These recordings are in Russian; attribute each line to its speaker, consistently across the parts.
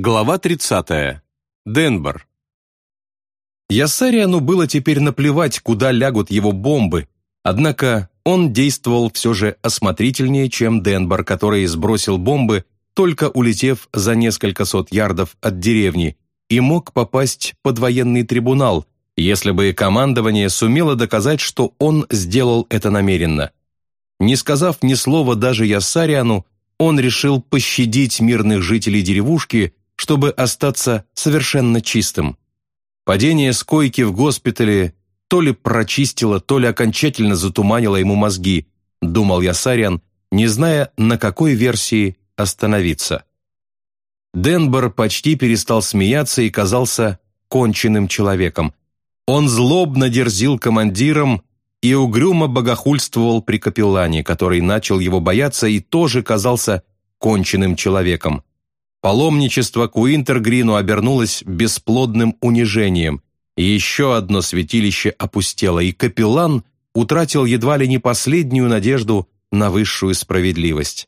Speaker 1: Глава 30. Денбор.
Speaker 2: Ясариану было теперь наплевать, куда лягут его бомбы, однако он действовал все же осмотрительнее, чем Денбор, который сбросил бомбы, только улетев за несколько сот ярдов от деревни, и мог попасть под военный трибунал, если бы командование сумело доказать, что он сделал это намеренно. Не сказав ни слова даже Ясариану, он решил пощадить мирных жителей деревушки, чтобы остаться совершенно чистым. Падение с койки в госпитале то ли прочистило, то ли окончательно затуманило ему мозги, думал Ясариан, не зная, на какой версии остановиться. Денбор почти перестал смеяться и казался конченным человеком. Он злобно дерзил командиром и угрюмо богохульствовал при капеллане, который начал его бояться и тоже казался конченным человеком. Паломничество к Уинтергрину обернулось бесплодным унижением, еще одно святилище опустело, и капеллан утратил едва ли не последнюю надежду на высшую справедливость.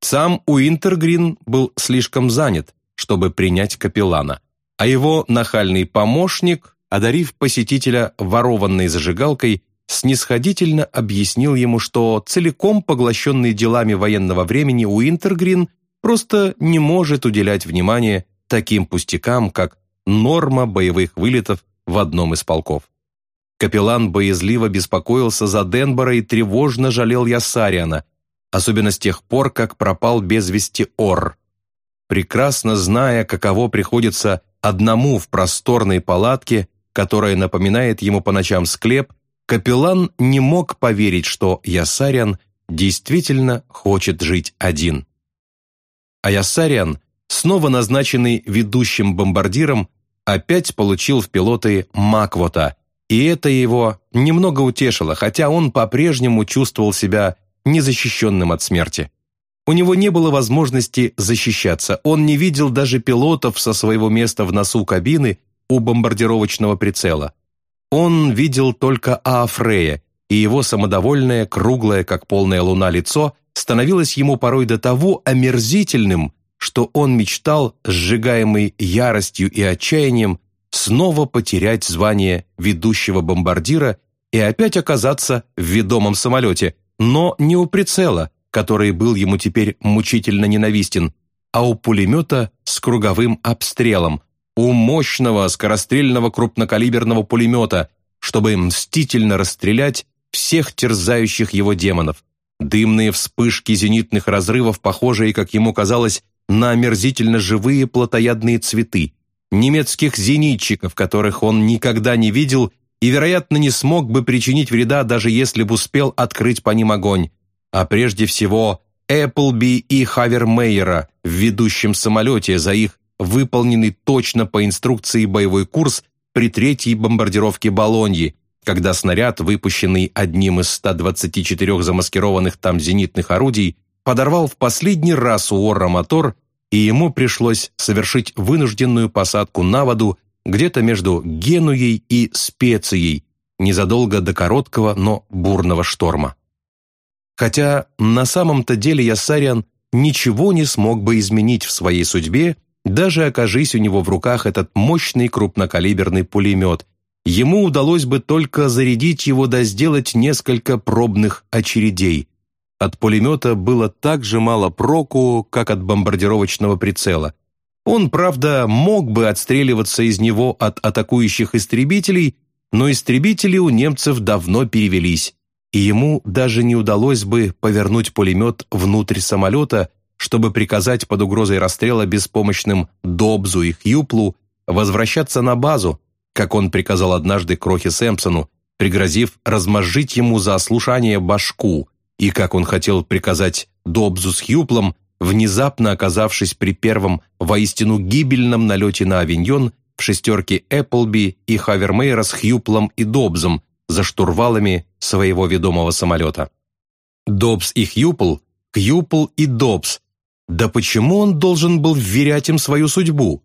Speaker 2: Сам Уинтергрин был слишком занят, чтобы принять капеллана, а его нахальный помощник, одарив посетителя ворованной зажигалкой, снисходительно объяснил ему, что целиком поглощенный делами военного времени Уинтергрин просто не может уделять внимание таким пустякам, как норма боевых вылетов в одном из полков. Капеллан боязливо беспокоился за Денбора и тревожно жалел Ясариана, особенно с тех пор, как пропал без вести Ор. Прекрасно зная, каково приходится одному в просторной палатке, которая напоминает ему по ночам склеп, капеллан не мог поверить, что Ясариан действительно хочет жить один. А Ясариан, снова назначенный ведущим бомбардиром, опять получил в пилоты Маквота, и это его немного утешило, хотя он по-прежнему чувствовал себя незащищенным от смерти. У него не было возможности защищаться, он не видел даже пилотов со своего места в носу кабины у бомбардировочного прицела. Он видел только Аафрея, и его самодовольное, круглое, как полная луна, лицо становилось ему порой до того омерзительным, что он мечтал, сжигаемый яростью и отчаянием, снова потерять звание ведущего бомбардира и опять оказаться в ведомом самолете, но не у прицела, который был ему теперь мучительно ненавистен, а у пулемета с круговым обстрелом, у мощного скорострельного крупнокалиберного пулемета, чтобы мстительно расстрелять всех терзающих его демонов. Дымные вспышки зенитных разрывов, похожие, как ему казалось, на омерзительно живые плотоядные цветы, немецких зенитчиков, которых он никогда не видел и, вероятно, не смог бы причинить вреда, даже если бы успел открыть по ним огонь, а прежде всего Эпплби и Хавермейера в ведущем самолете за их выполненный точно по инструкции боевой курс при третьей бомбардировке Болоньи, когда снаряд, выпущенный одним из 124 замаскированных там зенитных орудий, подорвал в последний раз у Орра мотор, и ему пришлось совершить вынужденную посадку на воду где-то между Генуей и Специей, незадолго до короткого, но бурного шторма. Хотя на самом-то деле Яссариан ничего не смог бы изменить в своей судьбе, даже окажись у него в руках этот мощный крупнокалиберный пулемет. Ему удалось бы только зарядить его да сделать несколько пробных очередей. От пулемета было так же мало проку, как от бомбардировочного прицела. Он, правда, мог бы отстреливаться из него от атакующих истребителей, но истребители у немцев давно перевелись, и ему даже не удалось бы повернуть пулемет внутрь самолета, чтобы приказать под угрозой расстрела беспомощным Добзу и Хьюплу возвращаться на базу, как он приказал однажды Крохе Сэмпсону, пригрозив размозжить ему за ослушание башку, и как он хотел приказать Добзу с Хьюплом, внезапно оказавшись при первом воистину гибельном налете на авиньон в шестерке Эпплби и Хавермейра с Хьюплом и Добзом за штурвалами своего ведомого самолета. Добс и Хьюпл, Хьюпл и Добс да почему он должен был вверять им свою судьбу?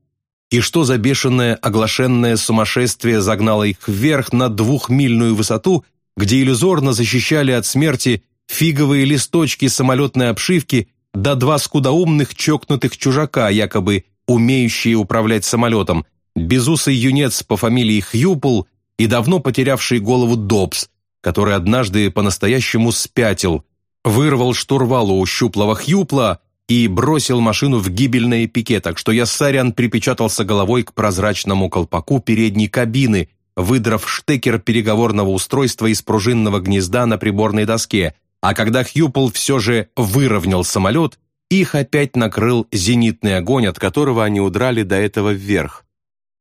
Speaker 2: И что за бешеное оглашенное сумасшествие загнало их вверх на двухмильную высоту, где иллюзорно защищали от смерти фиговые листочки самолетной обшивки да два скудоумных чокнутых чужака, якобы умеющие управлять самолетом, безусый юнец по фамилии Хьюпл и давно потерявший голову Добс, который однажды по-настоящему спятил, вырвал штурвал у щуплого Хьюпла и бросил машину в гибельное пике, так что Яссарян припечатался головой к прозрачному колпаку передней кабины, выдрав штекер переговорного устройства из пружинного гнезда на приборной доске, а когда Хьюпл все же выровнял самолет, их опять накрыл зенитный огонь, от которого они удрали до этого вверх.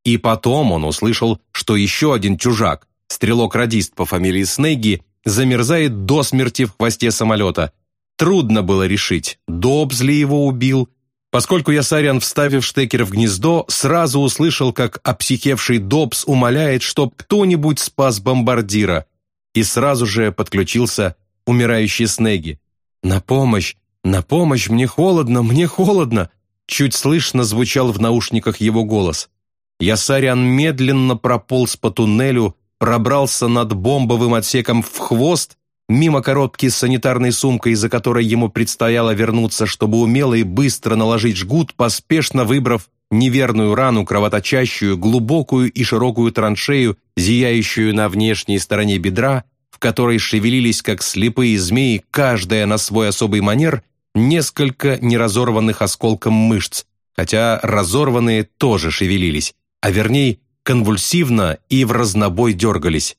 Speaker 2: И потом он услышал, что еще один чужак, стрелок-радист по фамилии Снеги, замерзает до смерти в хвосте самолета. Трудно было решить, Добс ли его убил, поскольку Ясарян, вставив штекер в гнездо, сразу услышал, как обсихевший Добс умоляет, чтоб кто-нибудь спас бомбардира, и сразу же подключился умирающий Снеги. «На помощь! На помощь! Мне холодно! Мне холодно!» Чуть слышно звучал в наушниках его голос. Ясарян медленно прополз по туннелю, пробрался над бомбовым отсеком в хвост, мимо коробки с санитарной сумкой, за которой ему предстояло вернуться, чтобы умело и быстро наложить жгут, поспешно выбрав неверную рану, кровоточащую, глубокую и широкую траншею, зияющую на внешней стороне бедра, в которой шевелились, как слепые змеи, каждая на свой особый манер, несколько неразорванных осколком мышц, хотя разорванные тоже шевелились, а вернее конвульсивно и в разнобой дергались.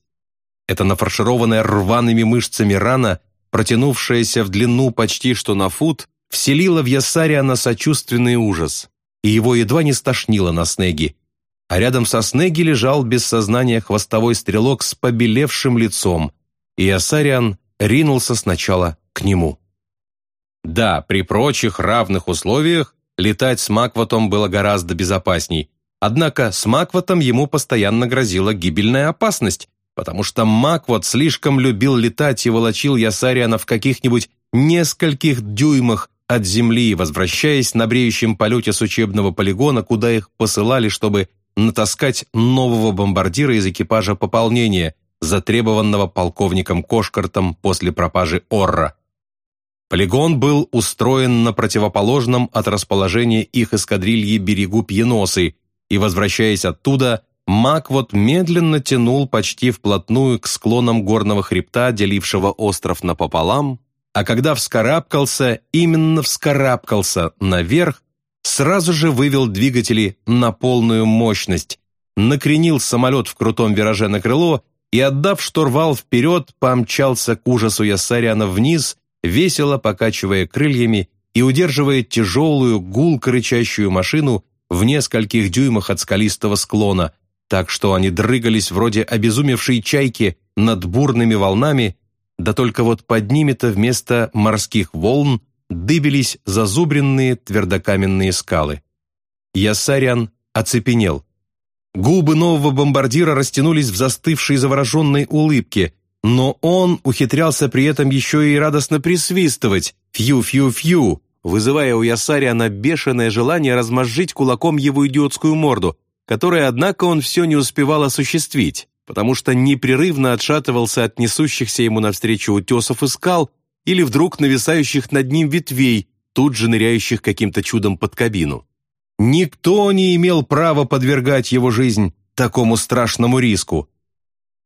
Speaker 2: Эта нафаршированная рваными мышцами рана, протянувшаяся в длину почти что на фут, вселила в Ясариана сочувственный ужас, и его едва не стошнило на Снеги. А рядом со Снеги лежал без сознания хвостовой стрелок с побелевшим лицом, и Ясариан ринулся сначала к нему. Да, при прочих равных условиях летать с Макватом было гораздо безопасней, Однако с Маквотом ему постоянно грозила гибельная опасность, потому что Маквот слишком любил летать и волочил Ясариана в каких-нибудь нескольких дюймах от земли, возвращаясь на бреющем полете с учебного полигона, куда их посылали, чтобы натаскать нового бомбардира из экипажа пополнения, затребованного полковником Кошкартом после пропажи Орра. Полигон был устроен на противоположном от расположения их эскадрильи берегу Пьеносы, и, возвращаясь оттуда, Маквот медленно тянул почти вплотную к склонам горного хребта, делившего остров напополам, а когда вскарабкался, именно вскарабкался наверх, сразу же вывел двигатели на полную мощность, накренил самолет в крутом вираже на крыло и, отдав штурвал вперед, помчался к ужасу Ясаряна вниз, весело покачивая крыльями и удерживая тяжелую, гулко рычащую машину в нескольких дюймах от скалистого склона, так что они дрыгались вроде обезумевшей чайки над бурными волнами, да только вот под ними-то вместо морских волн дыбились зазубренные твердокаменные скалы. Ясарян оцепенел. Губы нового бомбардира растянулись в застывшей завороженной улыбке, но он ухитрялся при этом еще и радостно присвистывать «фью-фью-фью», вызывая у Ясариана бешеное желание размозжить кулаком его идиотскую морду, которое, однако, он все не успевал осуществить, потому что непрерывно отшатывался от несущихся ему навстречу утесов и скал или вдруг нависающих над ним ветвей, тут же ныряющих каким-то чудом под кабину. Никто не имел права подвергать его жизнь такому страшному риску.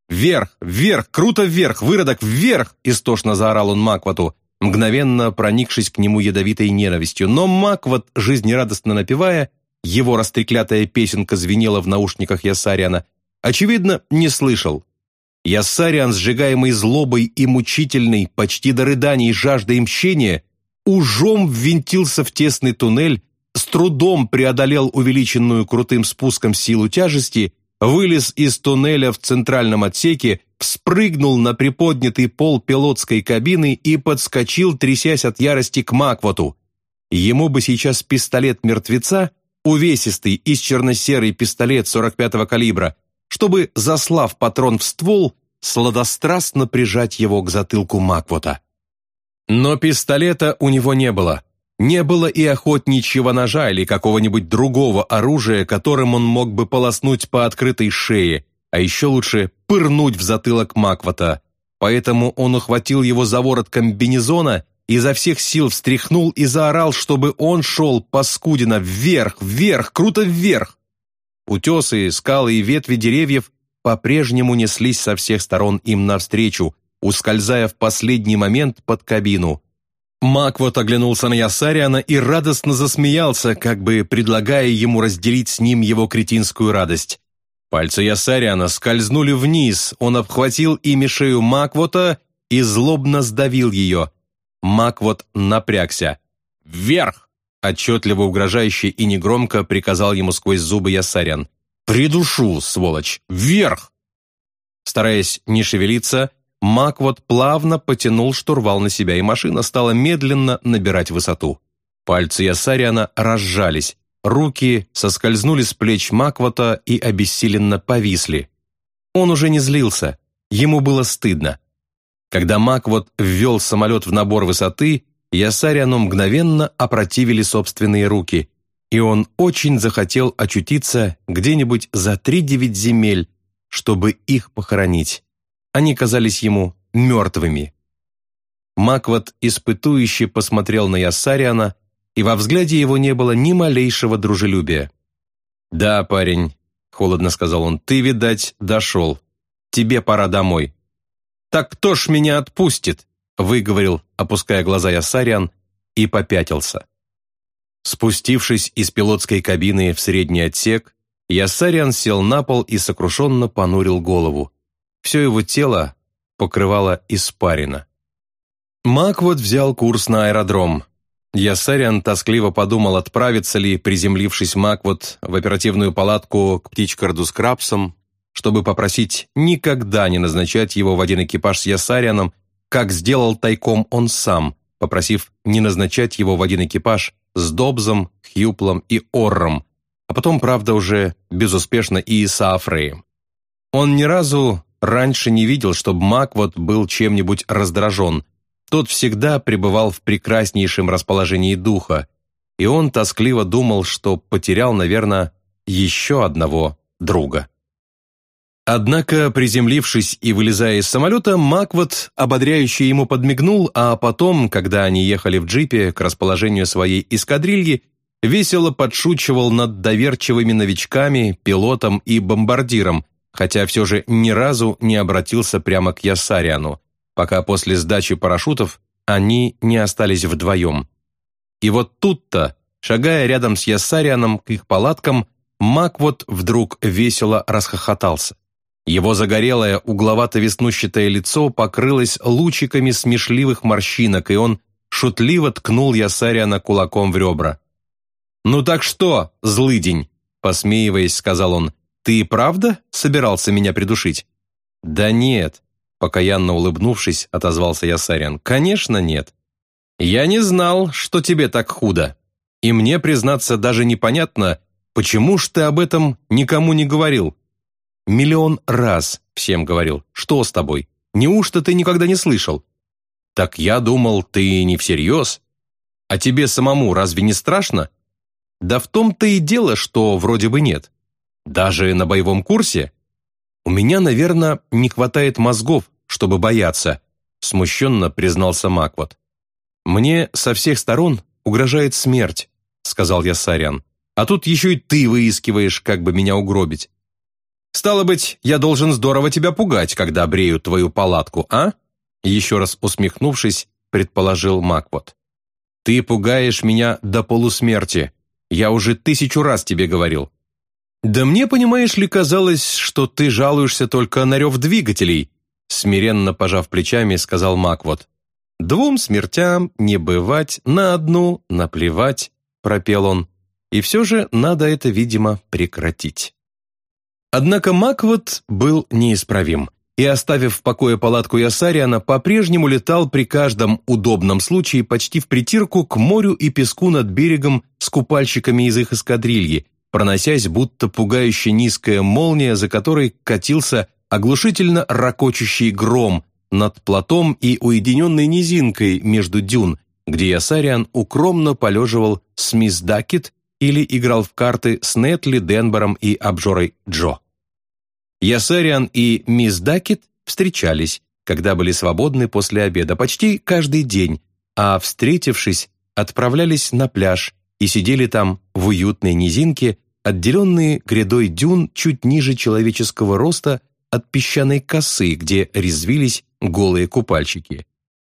Speaker 2: «Вверх! Вверх! Круто вверх! Выродок вверх!» истошно заорал он Маквату, мгновенно проникшись к нему ядовитой ненавистью. Но Маквот, жизнерадостно напевая, его растреклятая песенка звенела в наушниках Ясариана, очевидно, не слышал. Ясариан, сжигаемый злобой и мучительной, почти до рыданий жаждой мщения, ужом ввинтился в тесный туннель, с трудом преодолел увеличенную крутым спуском силу тяжести, вылез из туннеля в центральном отсеке спрыгнул на приподнятый пол пилотской кабины и подскочил, трясясь от ярости к Маквоту. Ему бы сейчас пистолет мертвеца, увесистый из черно-серый пистолет 45-го калибра, чтобы, заслав патрон в ствол, сладострастно прижать его к затылку Маквота. Но пистолета у него не было. Не было и охотничьего ножа или какого-нибудь другого оружия, которым он мог бы полоснуть по открытой шее, а еще лучше пырнуть в затылок Маквата. Поэтому он ухватил его за ворот комбинезона изо всех сил встряхнул и заорал, чтобы он шел, паскудина, вверх, вверх, круто вверх. Утесы, скалы и ветви деревьев по-прежнему неслись со всех сторон им навстречу, ускользая в последний момент под кабину. Маквот оглянулся на Ясариана и радостно засмеялся, как бы предлагая ему разделить с ним его кретинскую радость. Пальцы Ясариана скользнули вниз, он обхватил ими шею Маквота и злобно сдавил ее. Маквот напрягся. «Вверх!» – отчетливо угрожающе и негромко приказал ему сквозь зубы Ясариан. «Придушу, сволочь! Вверх!» Стараясь не шевелиться, Маквот плавно потянул штурвал на себя, и машина стала медленно набирать высоту. Пальцы Ясариана разжались, руки соскользнули с плеч Маквота и обессиленно повисли. Он уже не злился, ему было стыдно. Когда Маквот ввел самолет в набор высоты, Ясариану мгновенно опротивили собственные руки, и он очень захотел очутиться где-нибудь за три-девять земель, чтобы их похоронить. Они казались ему мертвыми. Маквот испытующе посмотрел на Яссариана, и во взгляде его не было ни малейшего дружелюбия. «Да, парень», — холодно сказал он, — «ты, видать, дошел. Тебе пора домой». «Так кто ж меня отпустит?» — выговорил, опуская глаза Яссариан, и попятился. Спустившись из пилотской кабины в средний отсек, Яссариан сел на пол и сокрушенно понурил голову. Все его тело покрывало испарина. Маквуд взял курс на аэродром. Ясариан тоскливо подумал, отправиться ли, приземлившись Маквуд, в оперативную палатку к птичкарду с Крабсом, чтобы попросить никогда не назначать его в один экипаж с Ясарианом, как сделал тайком он сам, попросив не назначать его в один экипаж с Добзом, Хьюплом и Орром, а потом, правда, уже безуспешно и с Афреем. Он ни разу раньше не видел, чтобы Маквот был чем-нибудь раздражен. Тот всегда пребывал в прекраснейшем расположении духа, и он тоскливо думал, что потерял, наверное, еще одного друга. Однако, приземлившись и вылезая из самолета, Маквот ободряюще ему подмигнул, а потом, когда они ехали в джипе к расположению своей эскадрильи, весело подшучивал над доверчивыми новичками, пилотом и бомбардиром, хотя все же ни разу не обратился прямо к Ясариану, пока после сдачи парашютов они не остались вдвоем. И вот тут-то, шагая рядом с Ясарианом к их палаткам, Маквот вдруг весело расхохотался. Его загорелое, угловато-веснущатое лицо покрылось лучиками смешливых морщинок, и он шутливо ткнул Ясариана кулаком в ребра. «Ну так что, злыдень?» – посмеиваясь, сказал он – «Ты и правда собирался меня придушить?» «Да нет», — покаянно улыбнувшись, отозвался я Сарян. «Конечно нет. Я не знал, что тебе так худо. И мне, признаться, даже непонятно, почему ж ты об этом никому не говорил. Миллион раз всем говорил. Что с тобой? Неужто ты никогда не слышал? Так я думал, ты не всерьез. А тебе самому разве не страшно? Да в том-то и дело, что вроде бы нет. Даже на боевом курсе? У меня, наверное, не хватает мозгов, чтобы бояться, смущенно признался Маквот. Мне со всех сторон угрожает смерть, сказал я Сарян. А тут еще и ты выискиваешь, как бы меня угробить. Стало быть, я должен здорово тебя пугать, когда бреют твою палатку, а? Еще раз усмехнувшись, предположил Маквот. Ты пугаешь меня до полусмерти. Я уже тысячу раз тебе говорил. «Да мне, понимаешь ли, казалось, что ты жалуешься только на рев двигателей», смиренно пожав плечами, сказал Маквот. «Двум смертям не бывать, на одну наплевать», пропел он. «И все же надо это, видимо, прекратить». Однако Маквот был неисправим и, оставив в покое палатку Ясариана, по-прежнему летал при каждом удобном случае почти в притирку к морю и песку над берегом с купальщиками из их эскадрильи, проносясь будто пугающе низкая молния, за которой катился оглушительно ракочущий гром над платом и уединенной низинкой между дюн, где Ясариан укромно полеживал с мисс Дакет или играл в карты с Нетли, Денбором и обжорой Джо. Ясариан и мисс Дакет встречались, когда были свободны после обеда, почти каждый день, а, встретившись, отправлялись на пляж и сидели там в уютной низинке, отделенные грядой дюн чуть ниже человеческого роста от песчаной косы, где резвились голые купальщики.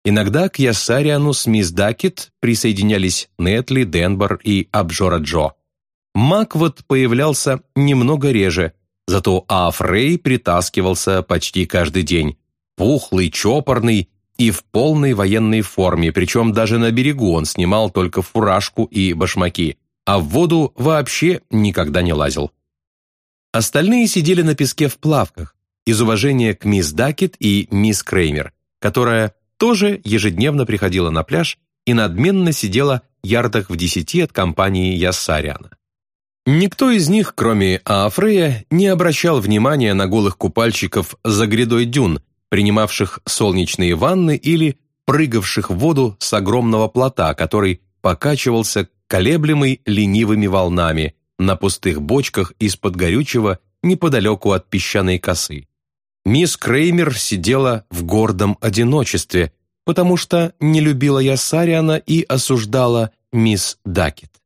Speaker 2: Иногда к Ясариану с мисс Дакет присоединялись Нетли, Денбор и Абжора Джо. Маквот появлялся немного реже, зато Афрей притаскивался почти каждый день, пухлый, чопорный и в полной военной форме, причем даже на берегу он снимал только фуражку и башмаки, а в воду вообще никогда не лазил. Остальные сидели на песке в плавках, из уважения к мисс Дакет и мисс Креймер, которая тоже ежедневно приходила на пляж и надменно сидела ярдах в десяти от компании Яссариана. Никто из них, кроме Аафрея, не обращал внимания на голых купальщиков за грядой дюн, принимавших солнечные ванны или прыгавших в воду с огромного плота, который покачивался колеблемый ленивыми волнами на пустых бочках из-под горючего неподалеку от песчаной косы. Мисс Креймер сидела в гордом одиночестве, потому что не любила я Сариана и осуждала мисс Дакет.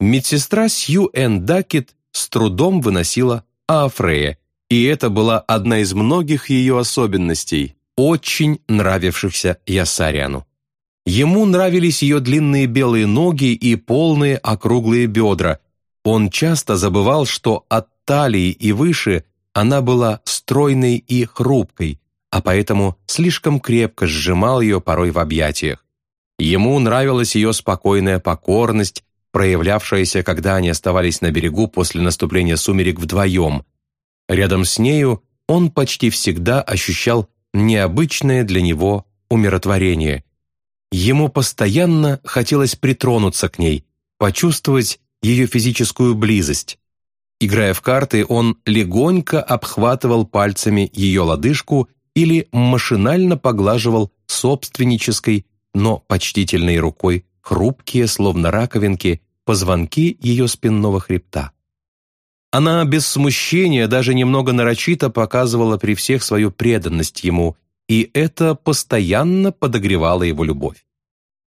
Speaker 2: Медсестра Сью Энн Дакет с трудом выносила Афрея, и это была одна из многих ее особенностей, очень нравившихся Ясариану. Ему нравились ее длинные белые ноги и полные округлые бедра. Он часто забывал, что от талии и выше она была стройной и хрупкой, а поэтому слишком крепко сжимал ее порой в объятиях. Ему нравилась ее спокойная покорность, проявлявшаяся, когда они оставались на берегу после наступления сумерек вдвоем. Рядом с нею он почти всегда ощущал необычное для него умиротворение. Ему постоянно хотелось притронуться к ней, почувствовать ее физическую близость. Играя в карты, он легонько обхватывал пальцами ее лодыжку или машинально поглаживал собственнической, но почтительной рукой хрупкие, словно раковинки, позвонки ее спинного хребта. Она без смущения, даже немного нарочито показывала при всех свою преданность ему, и это постоянно подогревало его любовь.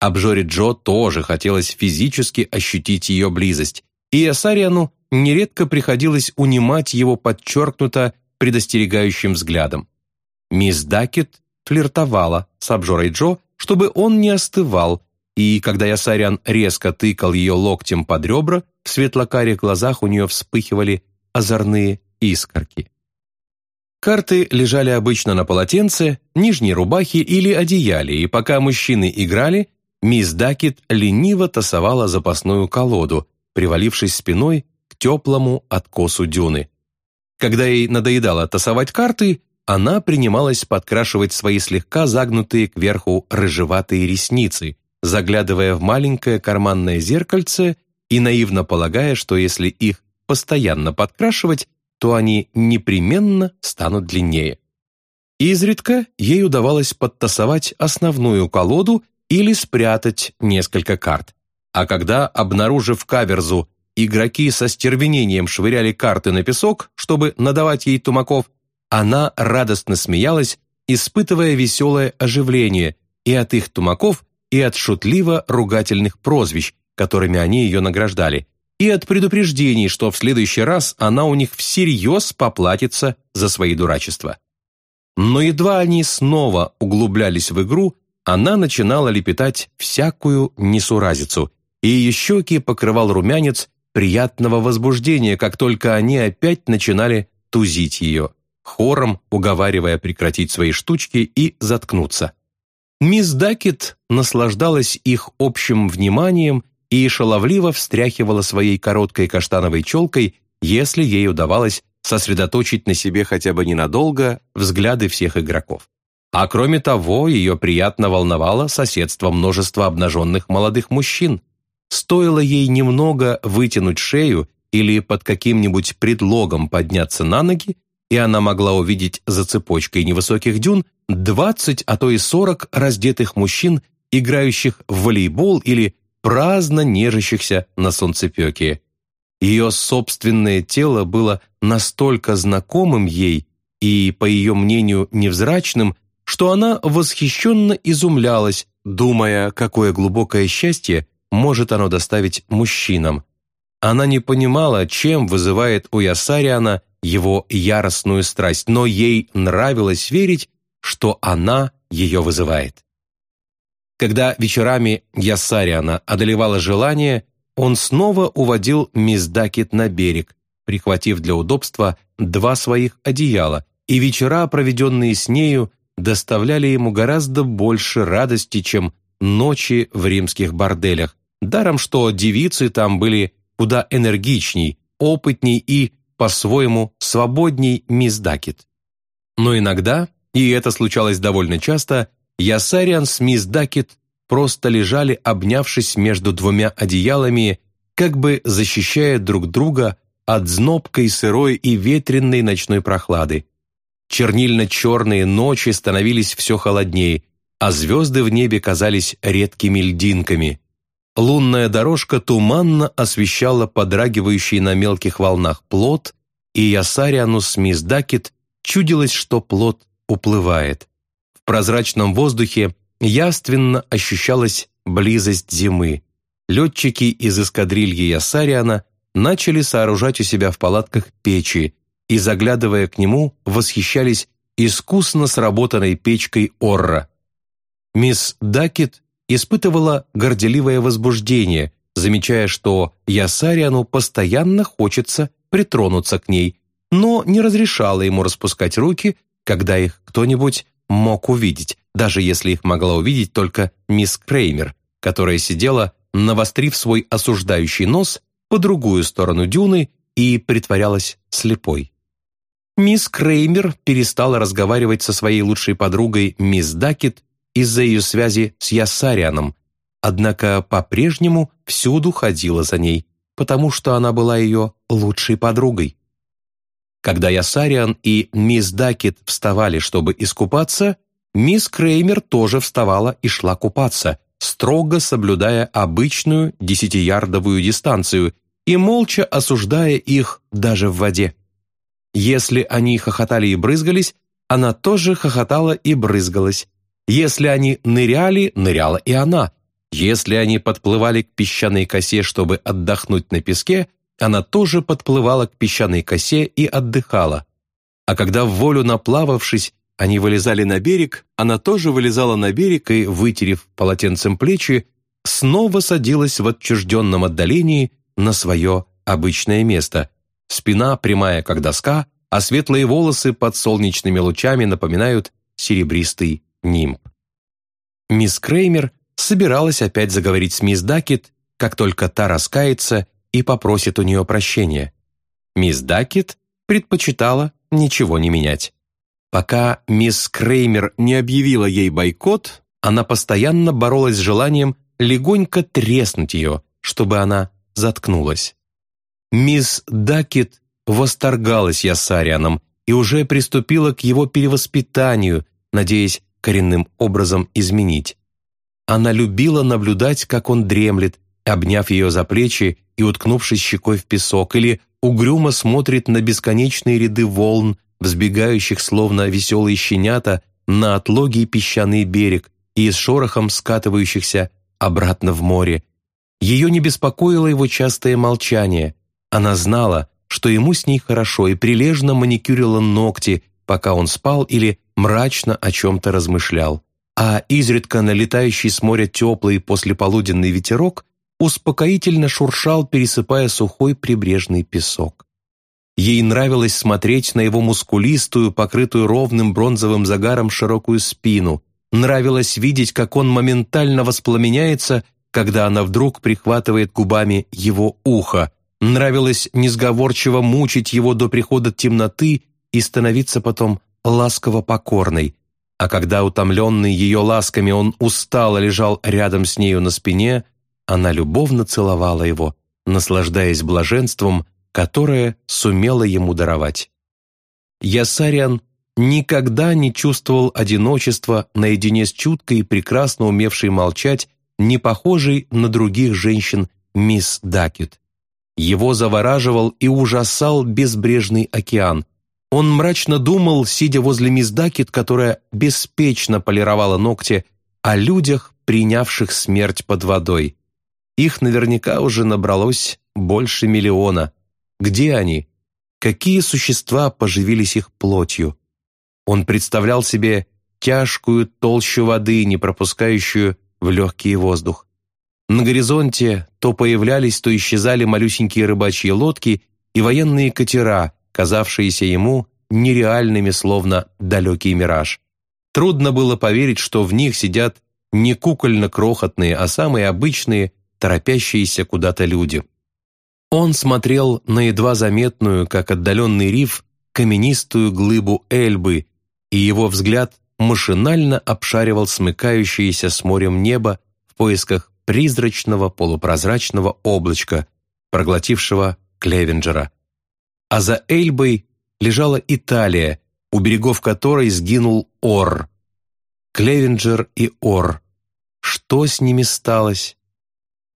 Speaker 2: Обжоре Джо тоже хотелось физически ощутить ее близость, и Асариану нередко приходилось унимать его подчеркнуто предостерегающим взглядом. Мисс Дакет флиртовала с обжорой Джо, чтобы он не остывал, и когда Ясарян резко тыкал ее локтем под ребра, в светлокарих глазах у нее вспыхивали озорные искорки. Карты лежали обычно на полотенце, нижней рубахе или одеяле, и пока мужчины играли, мисс Дакет лениво тасовала запасную колоду, привалившись спиной к теплому откосу дюны. Когда ей надоедало тасовать карты, она принималась подкрашивать свои слегка загнутые кверху рыжеватые ресницы, заглядывая в маленькое карманное зеркальце и наивно полагая, что если их постоянно подкрашивать, то они непременно станут длиннее. Изредка ей удавалось подтасовать основную колоду или спрятать несколько карт. А когда, обнаружив каверзу, игроки со стервенением швыряли карты на песок, чтобы надавать ей тумаков, она радостно смеялась, испытывая веселое оживление и от их тумаков, и от шутливо-ругательных прозвищ, которыми они ее награждали, и от предупреждений, что в следующий раз она у них всерьез поплатится за свои дурачества. Но едва они снова углублялись в игру, она начинала лепетать всякую несуразицу, и ее щеки покрывал румянец приятного возбуждения, как только они опять начинали тузить ее, хором уговаривая прекратить свои штучки и заткнуться. Мисс Дакет наслаждалась их общим вниманием и шаловливо встряхивала своей короткой каштановой челкой, если ей удавалось сосредоточить на себе хотя бы ненадолго взгляды всех игроков. А кроме того, ее приятно волновало соседство множества обнаженных молодых мужчин, Стоило ей немного вытянуть шею или под каким-нибудь предлогом подняться на ноги, и она могла увидеть за цепочкой невысоких дюн 20, а то и 40 раздетых мужчин, играющих в волейбол или праздно нежащихся на солнцепеке. Ее собственное тело было настолько знакомым ей и, по ее мнению, невзрачным, что она восхищенно изумлялась, думая, какое глубокое счастье может оно доставить мужчинам. Она не понимала, чем вызывает у Ясариана его яростную страсть, но ей нравилось верить, что она ее вызывает. Когда вечерами Ясариана одолевало желание, он снова уводил мисс Дакет на берег, прихватив для удобства два своих одеяла, и вечера, проведенные с нею, доставляли ему гораздо больше радости, чем ночи в римских борделях, даром что девицы там были куда энергичней, опытней и, по-своему, свободней мисс Дакет. Но иногда, и это случалось довольно часто, Ясариан с мисс Дакет просто лежали, обнявшись между двумя одеялами, как бы защищая друг друга от знобкой, сырой и ветренной ночной прохлады. Чернильно-черные ночи становились все холоднее, а звезды в небе казались редкими льдинками. Лунная дорожка туманно освещала подрагивающий на мелких волнах плот, и Ясариану Смис Дакет чудилось, что плот уплывает. В прозрачном воздухе явственно ощущалась близость зимы. Летчики из эскадрильи Ясариана начали сооружать у себя в палатках печи, и, заглядывая к нему, восхищались искусно сработанной печкой Орра. Мисс Дакет испытывала горделивое возбуждение, замечая, что Ясариану постоянно хочется притронуться к ней, но не разрешала ему распускать руки, когда их кто-нибудь мог увидеть, даже если их могла увидеть только мисс Креймер, которая сидела, навострив свой осуждающий нос по другую сторону дюны и притворялась слепой. Мисс Креймер перестала разговаривать со своей лучшей подругой мисс Дакет из-за ее связи с Ясарианом, однако по-прежнему всюду ходила за ней, потому что она была ее лучшей подругой. Когда Ясариан и мисс Дакет вставали, чтобы искупаться, мисс Креймер тоже вставала и шла купаться, строго соблюдая обычную десятиярдовую дистанцию и молча осуждая их даже в воде. Если они хохотали и брызгались, она тоже хохотала и брызгалась. Если они ныряли, ныряла и она. Если они подплывали к песчаной косе, чтобы отдохнуть на песке, она тоже подплывала к песчаной косе и отдыхала. А когда в волю наплававшись, они вылезали на берег, она тоже вылезала на берег и, вытерев полотенцем плечи, снова садилась в отчужденном отдалении на свое обычное место, Спина прямая, как доска, а светлые волосы под солнечными лучами напоминают серебристый нимб. Мисс Креймер собиралась опять заговорить с мисс Дакет, как только та раскается и попросит у нее прощения. Мисс Дакет предпочитала ничего не менять. Пока мисс Креймер не объявила ей бойкот, она постоянно боролась с желанием легонько треснуть ее, чтобы она заткнулась. Мисс Дакет восторгалась Ясарианом и уже приступила к его перевоспитанию, надеясь коренным образом изменить. Она любила наблюдать, как он дремлет, обняв ее за плечи и уткнувшись щекой в песок, или угрюмо смотрит на бесконечные ряды волн, взбегающих словно веселые щенята на отлогий песчаный берег и с шорохом скатывающихся обратно в море. Ее не беспокоило его частое молчание, она знала, что ему с ней хорошо и прилежно маникюрила ногти, пока он спал или мрачно о чем-то размышлял. А изредка налетающий с моря теплый послеполуденный ветерок успокоительно шуршал, пересыпая сухой прибрежный песок. Ей нравилось смотреть на его мускулистую, покрытую ровным бронзовым загаром широкую спину. Нравилось видеть, как он моментально воспламеняется, когда она вдруг прихватывает губами его ухо, Нравилось несговорчиво мучить его до прихода темноты и становиться потом ласково покорной. А когда, утомленный ее ласками, он устало лежал рядом с нею на спине, она любовно целовала его, наслаждаясь блаженством, которое сумела ему даровать. Ясариан никогда не чувствовал одиночества наедине с чуткой и прекрасно умевшей молчать, не похожей на других женщин мисс Дакет. Его завораживал и ужасал безбрежный океан. Он мрачно думал, сидя возле мисс Дакет, которая беспечно полировала ногти, о людях, принявших смерть под водой. Их наверняка уже набралось больше миллиона. Где они? Какие существа поживились их плотью? Он представлял себе тяжкую толщу воды, не пропускающую в легкий воздух. На горизонте то появлялись, то исчезали малюсенькие рыбачьи лодки и военные катера, казавшиеся ему нереальными, словно далекий мираж. Трудно было поверить, что в них сидят не кукольно-крохотные, а самые обычные, торопящиеся куда-то люди. Он смотрел на едва заметную, как отдаленный риф, каменистую глыбу Эльбы, и его взгляд машинально обшаривал смыкающееся с морем небо в поисках призрачного полупрозрачного облачка, проглотившего Клевенджера. А за Эльбой лежала Италия, у берегов которой сгинул Ор. Клевенджер и Ор. Что с ними сталось?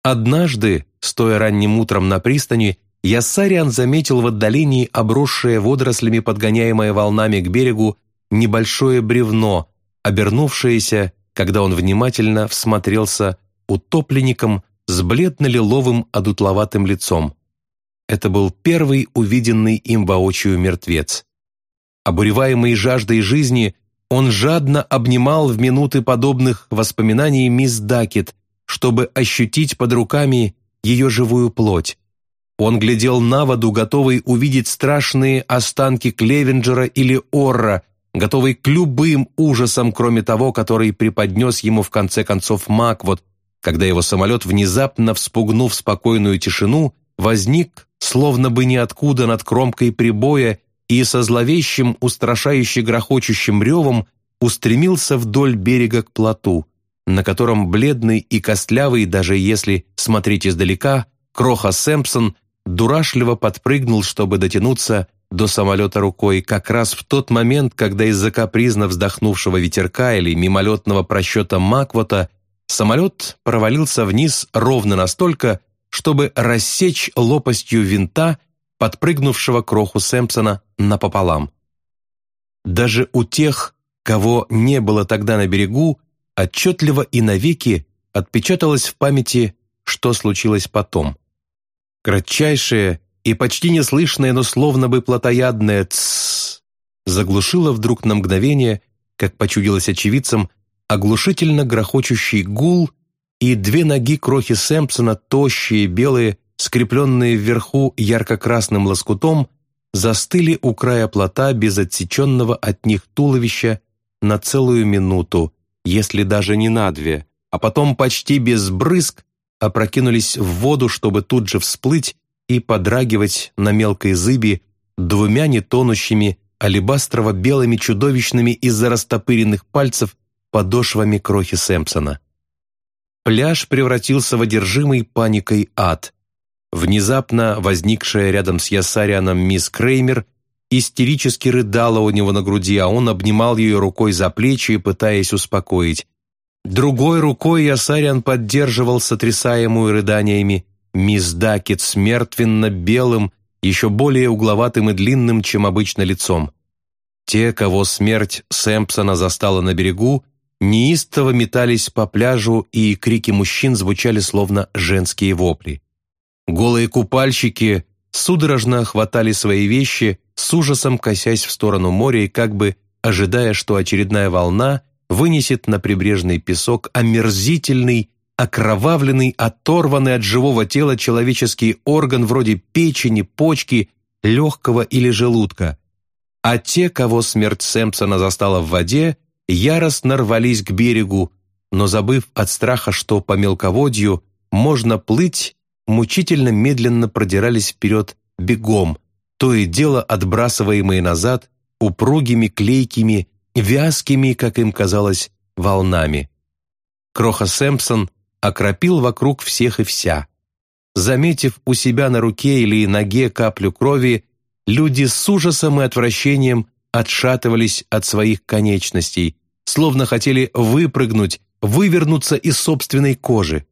Speaker 2: Однажды, стоя ранним утром на пристани, Яссариан заметил в отдалении обросшее водорослями подгоняемое волнами к берегу небольшое бревно, обернувшееся, когда он внимательно всмотрелся утопленником с бледно-лиловым одутловатым лицом. Это был первый увиденный им воочию мертвец. Обуреваемый жаждой жизни, он жадно обнимал в минуты подобных воспоминаний мисс Дакет, чтобы ощутить под руками ее живую плоть. Он глядел на воду, готовый увидеть страшные останки Клевенджера или Орра, готовый к любым ужасам, кроме того, который преподнес ему в конце концов Маквот, когда его самолет, внезапно вспугнув спокойную тишину, возник, словно бы ниоткуда над кромкой прибоя и со зловещим, устрашающе грохочущим ревом устремился вдоль берега к плоту на котором бледный и костлявый, даже если смотреть издалека, Кроха Сэмпсон дурашливо подпрыгнул, чтобы дотянуться до самолета рукой как раз в тот момент, когда из-за капризно вздохнувшего ветерка или мимолетного просчета Маквота самолет провалился вниз ровно настолько, чтобы рассечь лопастью винта подпрыгнувшего Кроху Сэмпсона напополам. Даже у тех, кого не было тогда на берегу, отчетливо и навеки отпечаталось в памяти, что случилось потом. Кратчайшее и почти неслышное, но словно бы плотоядное «тссс» заглушило вдруг на мгновение, как почудилось очевидцам, оглушительно грохочущий гул и две ноги крохи Сэмпсона, тощие, белые, скрепленные вверху ярко-красным лоскутом, застыли у края плота без отсеченного от них туловища на целую минуту, если даже не на две, а потом почти без брызг опрокинулись в воду, чтобы тут же всплыть и подрагивать на мелкой зыби двумя нетонущими алебастрово-белыми чудовищными из-за растопыренных пальцев подошвами крохи Сэмпсона. Пляж превратился в одержимый паникой ад. Внезапно возникшая рядом с Ясарианом мисс Креймер истерически рыдала у него на груди, а он обнимал ее рукой за плечи, пытаясь успокоить. Другой рукой Ясариан поддерживал сотрясаемую рыданиями мисс Дакет с мертвенно-белым, еще более угловатым и длинным, чем обычно лицом. Те, кого смерть Сэмпсона застала на берегу, неистово метались по пляжу, и крики мужчин звучали словно женские вопли. Голые купальщики судорожно хватали свои вещи, с ужасом косясь в сторону моря и как бы ожидая, что очередная волна вынесет на прибрежный песок омерзительный, окровавленный, оторванный от живого тела человеческий орган вроде печени, почки, легкого или желудка. А те, кого смерть Сэмпсона застала в воде, яростно рвались к берегу, но забыв от страха, что по мелководью можно плыть, мучительно медленно продирались вперед бегом, то и дело отбрасываемые назад упругими, клейкими, вязкими, как им казалось, волнами. Кроха Сэмпсон окропил вокруг всех и вся. Заметив у себя на руке или ноге каплю крови, люди с ужасом и отвращением отшатывались от своих конечностей, словно хотели выпрыгнуть, вывернуться из собственной кожи.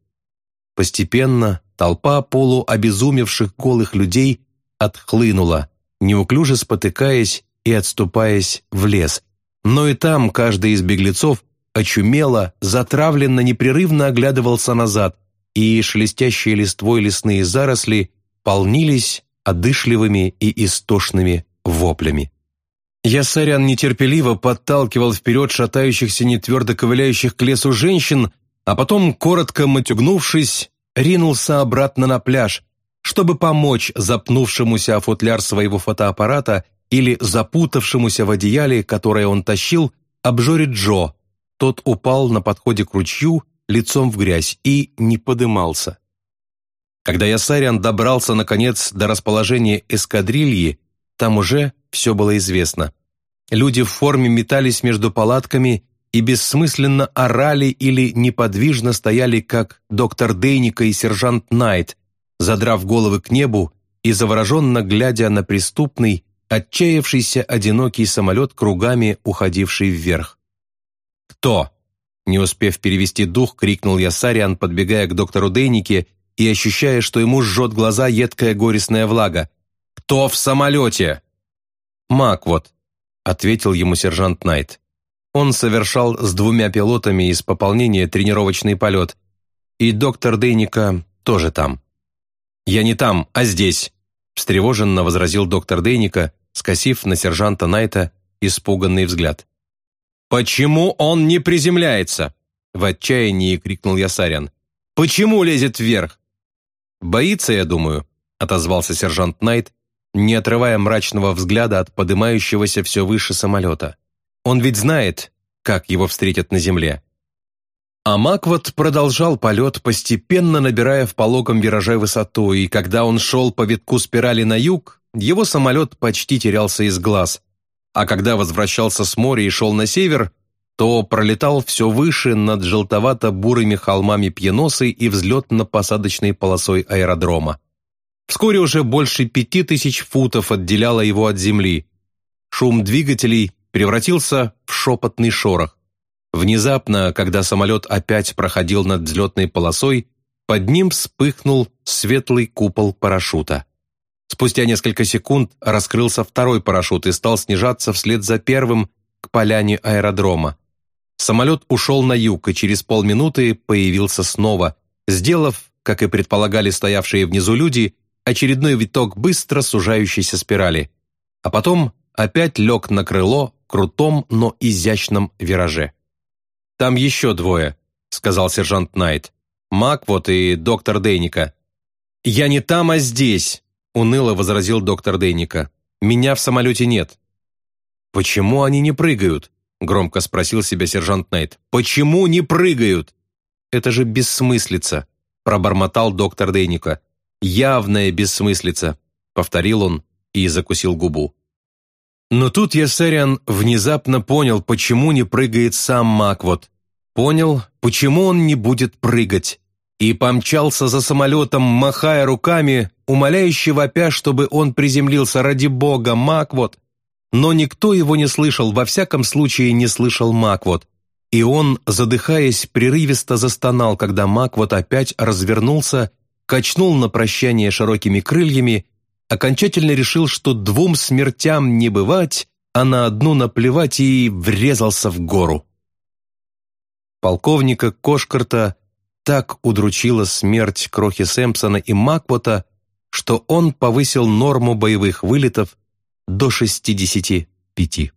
Speaker 2: Постепенно толпа полуобезумевших голых людей отхлынула, неуклюже спотыкаясь и отступаясь в лес. Но и там каждый из беглецов очумело, затравленно, непрерывно оглядывался назад, и шелестящие листвой лесные заросли полнились одышливыми и истошными воплями. Ясарян нетерпеливо подталкивал вперед шатающихся нетвердо ковыляющих к лесу женщин, а потом, коротко матюгнувшись, ринулся обратно на пляж, чтобы помочь запнувшемуся о футляр своего фотоаппарата или запутавшемуся в одеяле, которое он тащил, обжоре Джо. Тот упал на подходе к ручью, лицом в грязь, и не подымался. Когда Ясариан добрался, наконец, до расположения эскадрильи, там уже все было известно. Люди в форме метались между палатками и бессмысленно орали или неподвижно стояли, как доктор Дейника и сержант Найт, задрав головы к небу и завороженно глядя на преступный, отчаявшийся одинокий самолет кругами, уходивший вверх. «Кто?» Не успев перевести дух, крикнул я Сариан, подбегая к доктору Дейнике и ощущая, что ему жжет глаза едкая горестная влага. «Кто в самолете?» «Мак вот», — ответил ему сержант Найт. Он совершал с двумя пилотами из пополнения тренировочный полет, и доктор Дейника тоже там. «Я не там, а здесь», — встревоженно возразил доктор Дейника, скосив на сержанта Найта испуганный взгляд. «Почему он не приземляется?» В отчаянии крикнул Ясарян. «Почему лезет вверх?» «Боится, я думаю», отозвался сержант Найт, не отрывая мрачного взгляда от подымающегося все выше самолета. «Он ведь знает, как его встретят на земле». А Маквот продолжал полет, постепенно набирая в пологом вираже высоту, и когда он шел по витку спирали на юг, его самолет почти терялся из глаз, а когда возвращался с моря и шел на север, то пролетал все выше над желтовато-бурыми холмами Пьеносы и взлетно-посадочной полосой аэродрома. Вскоре уже больше пяти тысяч футов отделяло его от земли. Шум двигателей превратился в шепотный шорох. Внезапно, когда самолет опять проходил над взлетной полосой, под ним вспыхнул светлый купол парашюта. Спустя несколько секунд раскрылся второй парашют и стал снижаться вслед за первым к поляне аэродрома. Самолет ушел на юг и через полминуты появился снова, сделав, как и предполагали стоявшие внизу люди, очередной виток быстро сужающейся спирали. А потом опять лег на крыло в крутом, но изящном вираже. «Там еще двое», — сказал сержант Найт. «Мак вот и доктор Дейника». «Я не там, а здесь», уныло возразил доктор Дейника. «Меня в самолете нет». «Почему они не прыгают?» громко спросил себя сержант Найт. «Почему не прыгают?» «Это же бессмыслица», пробормотал доктор Дейника. «Явная бессмыслица», повторил он и закусил губу. Но тут Ясериан внезапно понял, почему не прыгает сам Маквот. Понял, почему он не будет прыгать и помчался за самолетом, махая руками, умоляюще вопя, чтобы он приземлился ради бога, Маквот. Но никто его не слышал, во всяком случае не слышал Маквот. И он, задыхаясь, прерывисто застонал, когда Маквот опять развернулся, качнул на прощание широкими крыльями, окончательно решил, что двум смертям не бывать, а на одну наплевать и врезался в гору. Полковника Кошкарта так удручила смерть Крохи Сэмпсона и Макпота, что он повысил норму боевых вылетов до 65.